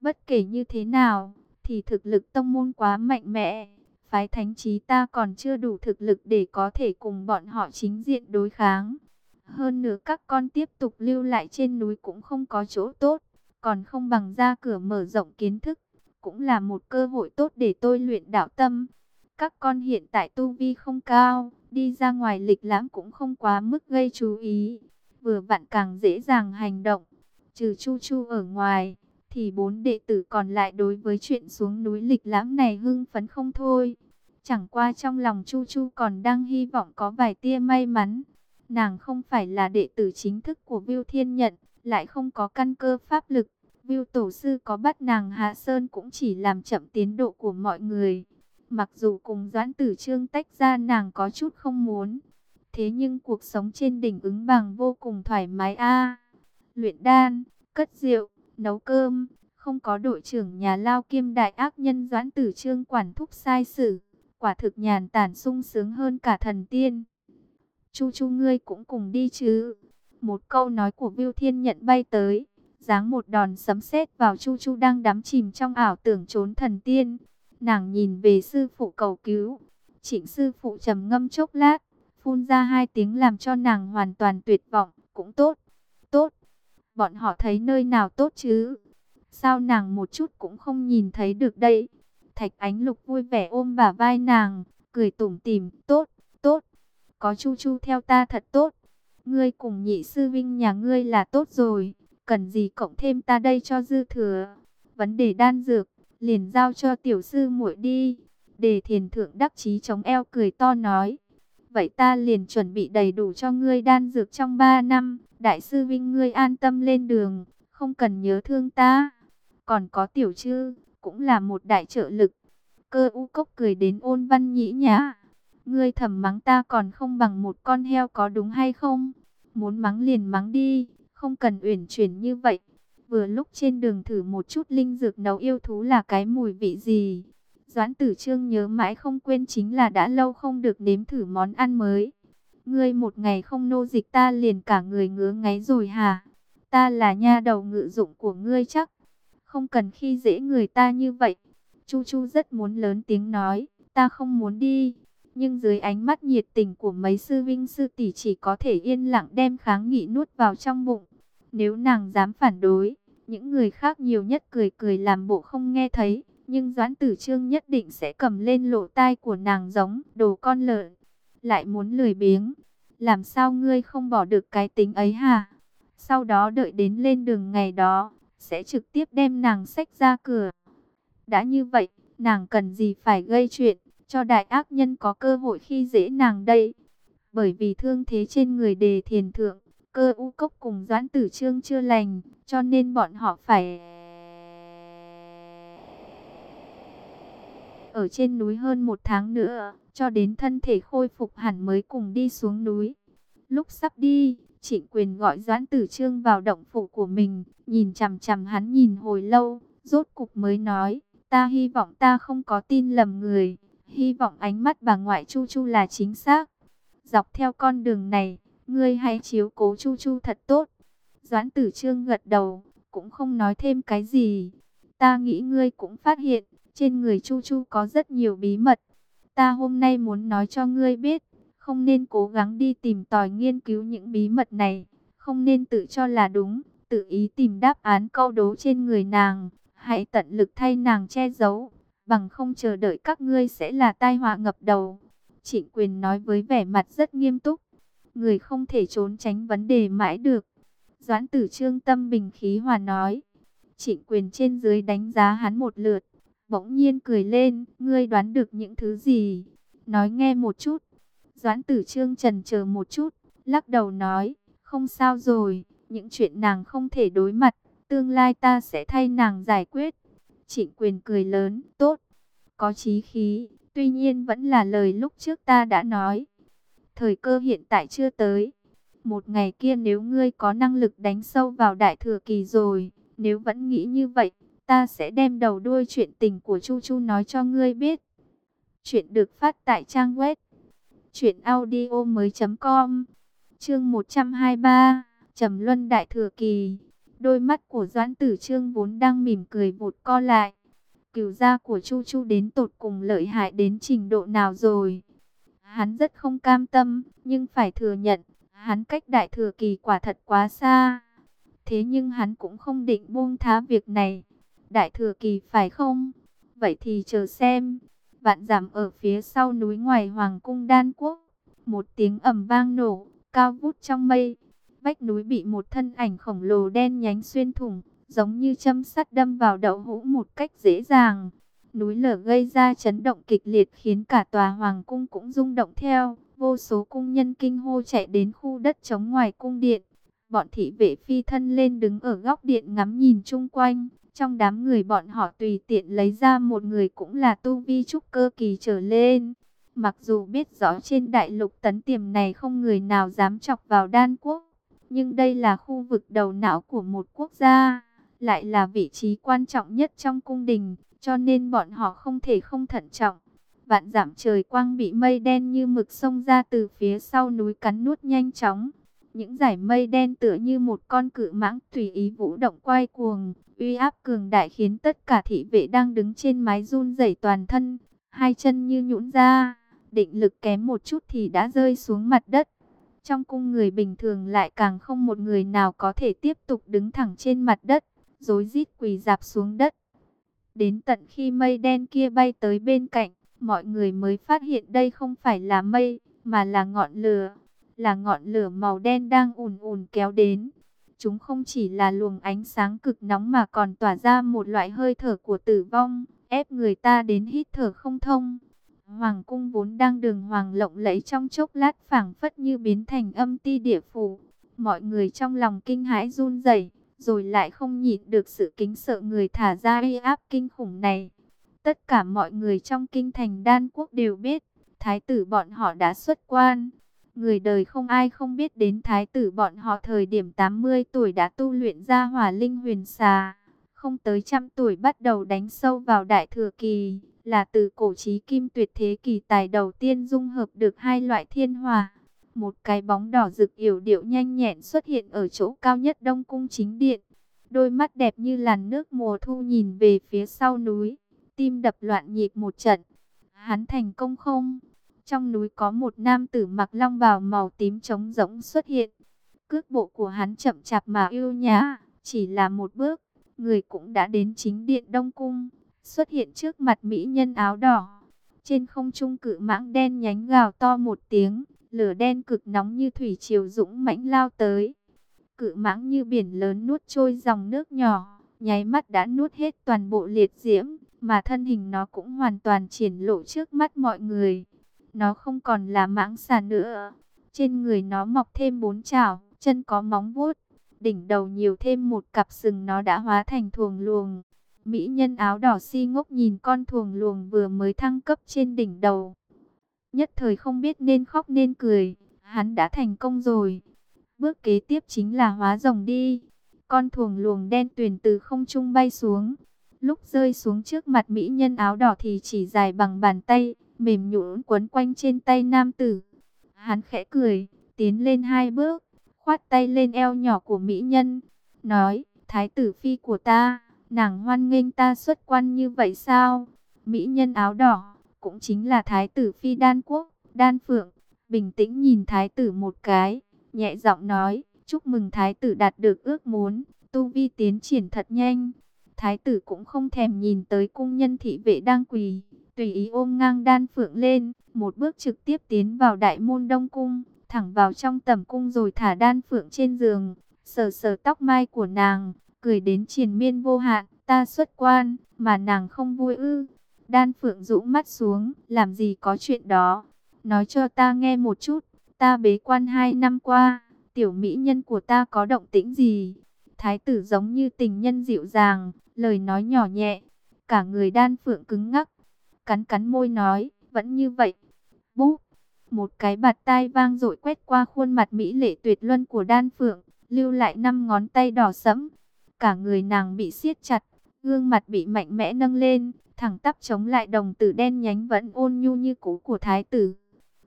[SPEAKER 1] Bất kể như thế nào, thì thực lực tông môn quá mạnh mẽ, phái thánh trí ta còn chưa đủ thực lực để có thể cùng bọn họ chính diện đối kháng. Hơn nữa các con tiếp tục lưu lại trên núi cũng không có chỗ tốt, còn không bằng ra cửa mở rộng kiến thức, cũng là một cơ hội tốt để tôi luyện đạo tâm. Các con hiện tại tu vi không cao, đi ra ngoài lịch lãm cũng không quá mức gây chú ý, vừa vặn càng dễ dàng hành động. Trừ Chu Chu ở ngoài, thì bốn đệ tử còn lại đối với chuyện xuống núi lịch lãm này hưng phấn không thôi. Chẳng qua trong lòng Chu Chu còn đang hy vọng có vài tia may mắn. Nàng không phải là đệ tử chính thức của Viu Thiên Nhận, lại không có căn cơ pháp lực. Viu Tổ Sư có bắt nàng Hạ Sơn cũng chỉ làm chậm tiến độ của mọi người. Mặc dù cùng Doãn Tử Trương tách ra nàng có chút không muốn. Thế nhưng cuộc sống trên đỉnh ứng bằng vô cùng thoải mái a Luyện đan, cất rượu, nấu cơm, không có đội trưởng nhà lao kiêm đại ác nhân Doãn Tử Trương quản thúc sai sử, quả thực nhàn tản sung sướng hơn cả thần tiên. Chu Chu ngươi cũng cùng đi chứ? Một câu nói của Viu Thiên nhận bay tới, giáng một đòn sấm sét vào Chu Chu đang đắm chìm trong ảo tưởng trốn thần tiên. Nàng nhìn về sư phụ cầu cứu, Trịnh sư phụ trầm ngâm chốc lát, phun ra hai tiếng làm cho nàng hoàn toàn tuyệt vọng, cũng tốt, tốt. Bọn họ thấy nơi nào tốt chứ? Sao nàng một chút cũng không nhìn thấy được đây? Thạch Ánh Lục vui vẻ ôm bả vai nàng, cười tủm tỉm, tốt, tốt. Có Chu Chu theo ta thật tốt. Ngươi cùng nhị sư vinh nhà ngươi là tốt rồi, cần gì cộng thêm ta đây cho dư thừa. Vấn đề đan dược, liền giao cho tiểu sư muội đi. Đề thiền thượng đắc chí chống eo cười to nói. Vậy ta liền chuẩn bị đầy đủ cho ngươi đan dược trong 3 năm. Đại sư Vinh ngươi an tâm lên đường, không cần nhớ thương ta. Còn có tiểu chư, cũng là một đại trợ lực. Cơ u cốc cười đến ôn văn nhĩ nhã. Ngươi thầm mắng ta còn không bằng một con heo có đúng hay không? Muốn mắng liền mắng đi, không cần uyển chuyển như vậy. Vừa lúc trên đường thử một chút linh dược nấu yêu thú là cái mùi vị gì. Doãn tử trương nhớ mãi không quên chính là đã lâu không được nếm thử món ăn mới. Ngươi một ngày không nô dịch ta liền cả người ngứa ngáy rồi hả? Ta là nha đầu ngự dụng của ngươi chắc. Không cần khi dễ người ta như vậy. Chu Chu rất muốn lớn tiếng nói, ta không muốn đi. Nhưng dưới ánh mắt nhiệt tình của mấy sư vinh sư tỷ chỉ có thể yên lặng đem kháng nghị nuốt vào trong bụng. Nếu nàng dám phản đối, những người khác nhiều nhất cười cười làm bộ không nghe thấy. Nhưng Doãn Tử Trương nhất định sẽ cầm lên lộ tai của nàng giống đồ con lợn. Lại muốn lười biếng. Làm sao ngươi không bỏ được cái tính ấy hả? Sau đó đợi đến lên đường ngày đó, sẽ trực tiếp đem nàng sách ra cửa. Đã như vậy, nàng cần gì phải gây chuyện, cho đại ác nhân có cơ hội khi dễ nàng đây. Bởi vì thương thế trên người đề thiền thượng, cơ u cốc cùng doãn tử trương chưa lành, cho nên bọn họ phải... Ở trên núi hơn một tháng nữa, cho đến thân thể khôi phục hẳn mới cùng đi xuống núi. Lúc sắp đi, Trịnh quyền gọi Doãn Tử Trương vào động phủ của mình, nhìn chằm chằm hắn nhìn hồi lâu, rốt cục mới nói, ta hy vọng ta không có tin lầm người, hy vọng ánh mắt bà ngoại Chu Chu là chính xác. Dọc theo con đường này, ngươi hãy chiếu cố Chu Chu thật tốt. Doãn Tử Trương gật đầu, cũng không nói thêm cái gì. Ta nghĩ ngươi cũng phát hiện, trên người Chu Chu có rất nhiều bí mật. Ta hôm nay muốn nói cho ngươi biết, không nên cố gắng đi tìm tòi nghiên cứu những bí mật này, không nên tự cho là đúng, tự ý tìm đáp án câu đố trên người nàng, hãy tận lực thay nàng che giấu, bằng không chờ đợi các ngươi sẽ là tai họa ngập đầu. Trịnh quyền nói với vẻ mặt rất nghiêm túc, người không thể trốn tránh vấn đề mãi được. Doãn tử trương tâm bình khí hòa nói, trịnh quyền trên dưới đánh giá hắn một lượt, bỗng nhiên cười lên, ngươi đoán được những thứ gì? Nói nghe một chút. Doãn tử trương trần chờ một chút, lắc đầu nói, không sao rồi, những chuyện nàng không thể đối mặt, tương lai ta sẽ thay nàng giải quyết. Trịnh quyền cười lớn, tốt, có chí khí, tuy nhiên vẫn là lời lúc trước ta đã nói. Thời cơ hiện tại chưa tới. Một ngày kia nếu ngươi có năng lực đánh sâu vào đại thừa kỳ rồi, nếu vẫn nghĩ như vậy, ta sẽ đem đầu đuôi chuyện tình của Chu Chu nói cho ngươi biết. Chuyện được phát tại trang web truyệnaudiomoi.com. Chương 123, Trầm Luân đại thừa kỳ. Đôi mắt của Doãn Tử Trương vốn đang mỉm cười vụt co lại. Cửu gia của Chu Chu đến tột cùng lợi hại đến trình độ nào rồi? Hắn rất không cam tâm, nhưng phải thừa nhận, hắn cách đại thừa kỳ quả thật quá xa. Thế nhưng hắn cũng không định buông thá việc này. Đại thừa kỳ phải không? Vậy thì chờ xem. Vạn giảm ở phía sau núi ngoài Hoàng cung Đan Quốc. Một tiếng ầm vang nổ, cao vút trong mây. Vách núi bị một thân ảnh khổng lồ đen nhánh xuyên thủng, giống như châm sắt đâm vào đậu hũ một cách dễ dàng. Núi lở gây ra chấn động kịch liệt khiến cả tòa hoàng cung cũng rung động theo. Vô số cung nhân kinh hô chạy đến khu đất trống ngoài cung điện. Bọn thị vệ phi thân lên đứng ở góc điện ngắm nhìn chung quanh. Trong đám người bọn họ tùy tiện lấy ra một người cũng là tu vi trúc cơ kỳ trở lên. Mặc dù biết rõ trên đại lục tấn tiềm này không người nào dám chọc vào đan quốc. Nhưng đây là khu vực đầu não của một quốc gia. Lại là vị trí quan trọng nhất trong cung đình. Cho nên bọn họ không thể không thận trọng. Vạn giảm trời quang bị mây đen như mực sông ra từ phía sau núi cắn nuốt nhanh chóng. Những giải mây đen tựa như một con cự mãng tùy ý vũ động quay cuồng, uy áp cường đại khiến tất cả thị vệ đang đứng trên mái run rẩy toàn thân, hai chân như nhũn ra, định lực kém một chút thì đã rơi xuống mặt đất. Trong cung người bình thường lại càng không một người nào có thể tiếp tục đứng thẳng trên mặt đất, rối rít quỳ dạp xuống đất. Đến tận khi mây đen kia bay tới bên cạnh, mọi người mới phát hiện đây không phải là mây, mà là ngọn lửa là ngọn lửa màu đen đang ùn ùn kéo đến. Chúng không chỉ là luồng ánh sáng cực nóng mà còn tỏa ra một loại hơi thở của tử vong, ép người ta đến hít thở không thông. Hoàng cung vốn đang đường hoàng lộng lẫy trong chốc lát phảng phất như biến thành âm ti địa phủ. Mọi người trong lòng kinh hãi run rẩy, rồi lại không nhịn được sự kính sợ người thả ra uy áp kinh khủng này. Tất cả mọi người trong kinh thành đan quốc đều biết, thái tử bọn họ đã xuất quan. Người đời không ai không biết đến thái tử bọn họ thời điểm 80 tuổi đã tu luyện ra hỏa linh huyền xà. Không tới trăm tuổi bắt đầu đánh sâu vào đại thừa kỳ, là từ cổ trí kim tuyệt thế kỳ tài đầu tiên dung hợp được hai loại thiên hòa. Một cái bóng đỏ rực yểu điệu nhanh nhẹn xuất hiện ở chỗ cao nhất đông cung chính điện. Đôi mắt đẹp như làn nước mùa thu nhìn về phía sau núi, tim đập loạn nhịp một trận. Hắn thành công không? Trong núi có một nam tử mặc long bào màu tím trống rỗng xuất hiện. Cước bộ của hắn chậm chạp mà yêu nhã, chỉ là một bước, người cũng đã đến chính điện Đông Cung, xuất hiện trước mặt mỹ nhân áo đỏ. Trên không trung cự mãng đen nhánh gào to một tiếng, lửa đen cực nóng như thủy triều dũng mãnh lao tới. Cự mãng như biển lớn nuốt trôi dòng nước nhỏ, nháy mắt đã nuốt hết toàn bộ liệt diễm, mà thân hình nó cũng hoàn toàn triển lộ trước mắt mọi người. Nó không còn là mãng xà nữa. Trên người nó mọc thêm bốn chảo, chân có móng vuốt. Đỉnh đầu nhiều thêm một cặp sừng nó đã hóa thành thuồng luồng. Mỹ nhân áo đỏ si ngốc nhìn con thuồng luồng vừa mới thăng cấp trên đỉnh đầu. Nhất thời không biết nên khóc nên cười. Hắn đã thành công rồi. Bước kế tiếp chính là hóa rồng đi. Con thuồng luồng đen tuyền từ không trung bay xuống. Lúc rơi xuống trước mặt mỹ nhân áo đỏ thì chỉ dài bằng bàn tay mềm nhũn quấn quanh trên tay nam tử. Hắn khẽ cười, tiến lên hai bước, khoát tay lên eo nhỏ của mỹ nhân, nói, thái tử phi của ta, Nàng hoan nghênh ta xuất quan như vậy sao? Mỹ nhân áo đỏ, cũng chính là thái tử phi đan quốc, đan phượng, bình tĩnh nhìn thái tử một cái, nhẹ giọng nói, chúc mừng thái tử đạt được ước muốn, tu vi tiến triển thật nhanh. Thái tử cũng không thèm nhìn tới cung nhân thị vệ đang quỳ, tùy ý ôm ngang đan phượng lên, một bước trực tiếp tiến vào đại môn đông cung, thẳng vào trong tầm cung rồi thả đan phượng trên giường, sờ sờ tóc mai của nàng, cười đến triền miên vô hạn, ta xuất quan, mà nàng không vui ư. Đan phượng rũ mắt xuống, làm gì có chuyện đó, nói cho ta nghe một chút, ta bế quan hai năm qua, tiểu mỹ nhân của ta có động tĩnh gì? Thái tử giống như tình nhân dịu dàng, lời nói nhỏ nhẹ, cả người đan phượng cứng ngắc, cắn cắn môi nói, vẫn như vậy. Bú, một cái bạt tai vang dội quét qua khuôn mặt mỹ lệ tuyệt luân của đan phượng, lưu lại năm ngón tay đỏ sẫm. Cả người nàng bị siết chặt, gương mặt bị mạnh mẽ nâng lên, thẳng tắp chống lại đồng tử đen nhánh vẫn ôn nhu như cũ của thái tử.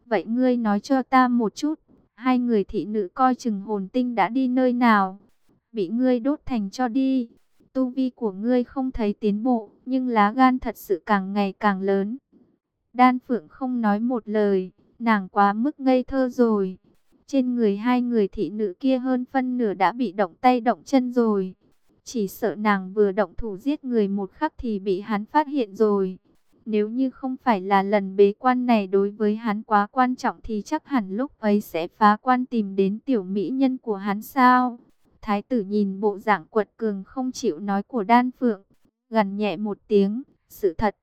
[SPEAKER 1] Vậy ngươi nói cho ta một chút, hai người thị nữ coi chừng hồn tinh đã đi nơi nào? Bị ngươi đốt thành cho đi. Tu vi của ngươi không thấy tiến bộ, nhưng lá gan thật sự càng ngày càng lớn. Đan Phượng không nói một lời, nàng quá mức ngây thơ rồi. Trên người hai người thị nữ kia hơn phân nửa đã bị động tay động chân rồi. Chỉ sợ nàng vừa động thủ giết người một khắc thì bị hắn phát hiện rồi. Nếu như không phải là lần bế quan này đối với hắn quá quan trọng thì chắc hẳn lúc ấy sẽ phá quan tìm đến tiểu mỹ nhân của hắn sao. Thái tử nhìn bộ dạng quật cường không chịu nói của đan phượng, gần nhẹ một tiếng, sự thật.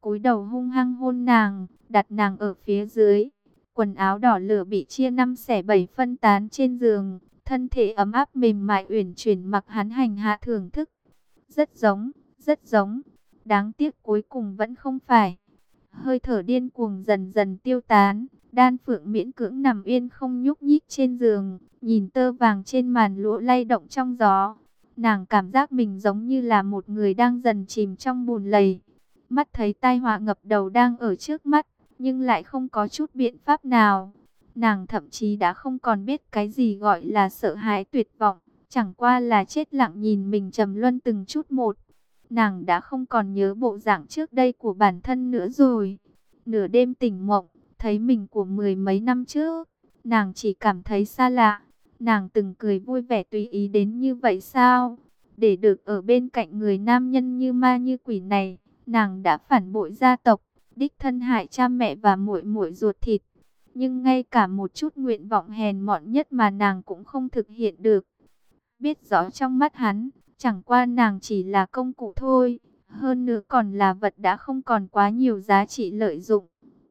[SPEAKER 1] cúi đầu hung hăng hôn nàng, đặt nàng ở phía dưới. Quần áo đỏ lửa bị chia năm xẻ bảy phân tán trên giường, thân thể ấm áp mềm mại uyển chuyển mặc hắn hành hạ thưởng thức. Rất giống, rất giống, đáng tiếc cuối cùng vẫn không phải. Hơi thở điên cuồng dần dần tiêu tán, đan phượng miễn cưỡng nằm yên không nhúc nhích trên giường, nhìn tơ vàng trên màn lụa lay động trong gió. Nàng cảm giác mình giống như là một người đang dần chìm trong bùn lầy. Mắt thấy tai họa ngập đầu đang ở trước mắt, nhưng lại không có chút biện pháp nào. Nàng thậm chí đã không còn biết cái gì gọi là sợ hãi tuyệt vọng, chẳng qua là chết lặng nhìn mình trầm luân từng chút một. Nàng đã không còn nhớ bộ dạng trước đây của bản thân nữa rồi. Nửa đêm tỉnh mộng, thấy mình của mười mấy năm trước, nàng chỉ cảm thấy xa lạ. Nàng từng cười vui vẻ tùy ý đến như vậy sao? Để được ở bên cạnh người nam nhân như ma như quỷ này, nàng đã phản bội gia tộc, đích thân hại cha mẹ và muội muội ruột thịt. Nhưng ngay cả một chút nguyện vọng hèn mọn nhất mà nàng cũng không thực hiện được. Biết rõ trong mắt hắn, chẳng qua nàng chỉ là công cụ thôi, hơn nữa còn là vật đã không còn quá nhiều giá trị lợi dụng.